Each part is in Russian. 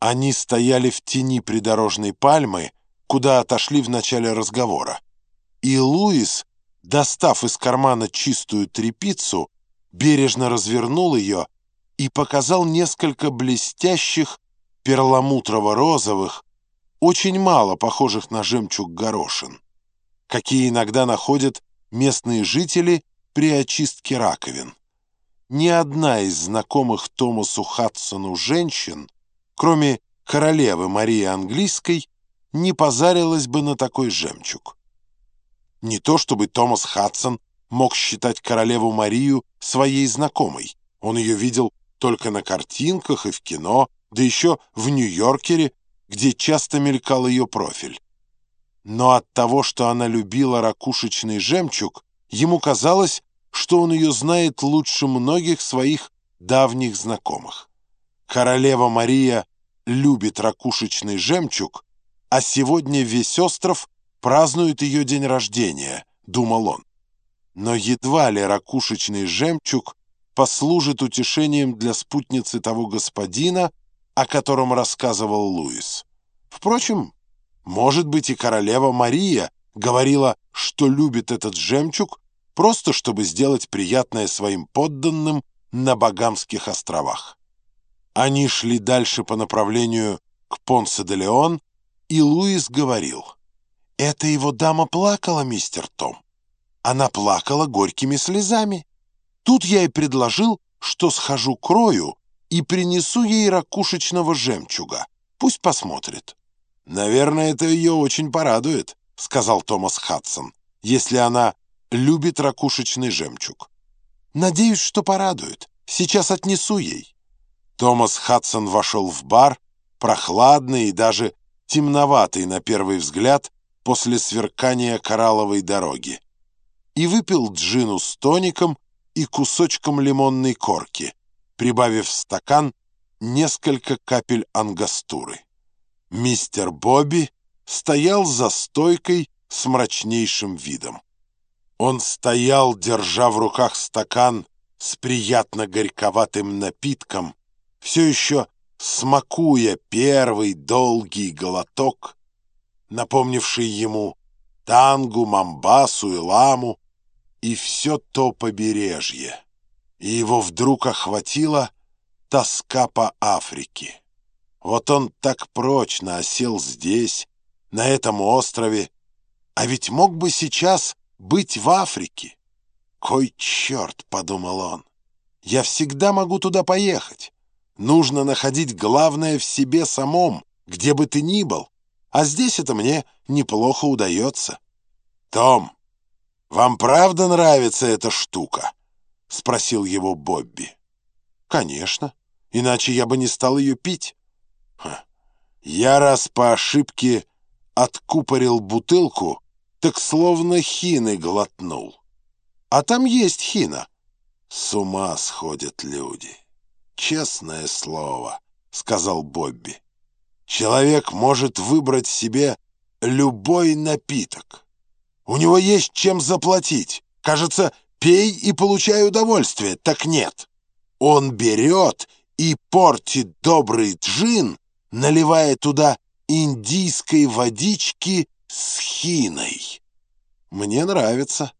Они стояли в тени придорожной пальмы, куда отошли в начале разговора. И Луис, достав из кармана чистую тряпицу, бережно развернул ее и показал несколько блестящих перламутрово-розовых, очень мало похожих на жемчуг горошин, какие иногда находят местные жители при очистке раковин. Ни одна из знакомых Томасу Хадсону женщин, кроме королевы Марии Английской, не позарилась бы на такой жемчуг. Не то чтобы Томас Хадсон мог считать королеву Марию своей знакомой. Он ее видел только на картинках и в кино, да еще в Нью-Йоркере, где часто мелькал ее профиль. Но от того, что она любила ракушечный жемчуг, ему казалось, что он ее знает лучше многих своих давних знакомых. Королева Мария любит ракушечный жемчуг, а сегодня весь остров празднует ее день рождения, думал он. Но едва ли ракушечный жемчуг послужит утешением для спутницы того господина, о котором рассказывал Луис. Впрочем, может быть и королева Мария говорила, что любит этот жемчуг, просто чтобы сделать приятное своим подданным на Багамских островах. Они шли дальше по направлению к Понсе-де-Леон, и Луис говорил, «Это его дама плакала, мистер Том. Она плакала горькими слезами. Тут я и предложил, что схожу к Рою и принесу ей ракушечного жемчуга. Пусть посмотрит». «Наверное, это ее очень порадует», — сказал Томас Хадсон, «если она любит ракушечный жемчуг. Надеюсь, что порадует. Сейчас отнесу ей». Томас Хадсон вошел в бар, прохладный и даже темноватый на первый взгляд после сверкания коралловой дороги, и выпил джину с тоником и кусочком лимонной корки, прибавив в стакан несколько капель ангастуры. Мистер Бобби стоял за стойкой с мрачнейшим видом. Он стоял, держа в руках стакан с приятно горьковатым напитком, все еще смакуя первый долгий глоток, напомнивший ему тангу, мамбасу и ламу, и все то побережье. И его вдруг охватила тоска по Африке. Вот он так прочно осел здесь, на этом острове, а ведь мог бы сейчас быть в Африке. «Кой черт!» — подумал он. «Я всегда могу туда поехать. Нужно находить главное в себе самом, где бы ты ни был. А здесь это мне неплохо удается». «Том, вам правда нравится эта штука?» — спросил его Бобби. «Конечно, иначе я бы не стал ее пить». Ха. «Я раз по ошибке откупорил бутылку, так словно хины глотнул. А там есть хина. С ума сходят люди. Честное слово, — сказал Бобби. Человек может выбрать себе любой напиток. У него есть чем заплатить. Кажется, пей и получай удовольствие. Так нет. Он берет и портит добрый джин, наливая туда индийской водички с хиной. Мне нравится.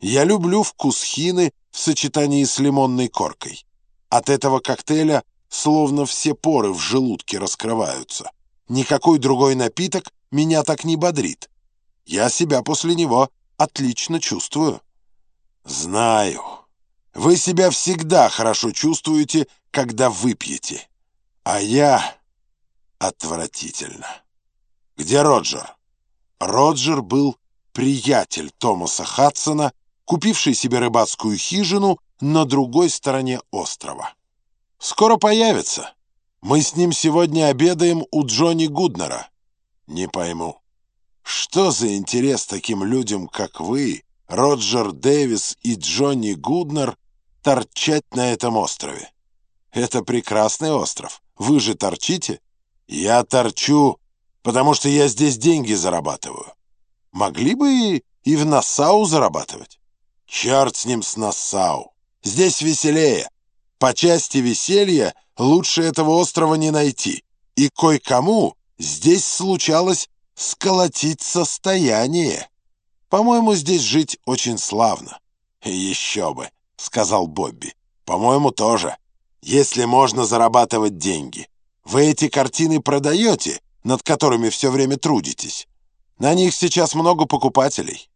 Я люблю вкус хины в сочетании с лимонной коркой. От этого коктейля словно все поры в желудке раскрываются. Никакой другой напиток меня так не бодрит. Я себя после него отлично чувствую. Знаю. Вы себя всегда хорошо чувствуете, когда выпьете. А я отвратительно. Где Роджер? Роджер был приятель Томаса Хадсона, купивший себе рыбацкую хижину на другой стороне острова. «Скоро появится. Мы с ним сегодня обедаем у Джонни Гуднера». «Не пойму. Что за интерес таким людям, как вы, Роджер Дэвис и Джонни Гуднер, торчать на этом острове? Это прекрасный остров. Вы же торчите?» «Я торчу потому что я здесь деньги зарабатываю. Могли бы и в Нассау зарабатывать. Черт с ним с Нассау. Здесь веселее. По части веселья лучше этого острова не найти. И кое-кому здесь случалось сколотить состояние. По-моему, здесь жить очень славно». «Еще бы», — сказал Бобби. «По-моему, тоже. Если можно зарабатывать деньги. Вы эти картины продаете, над которыми все время трудитесь? На них сейчас много покупателей».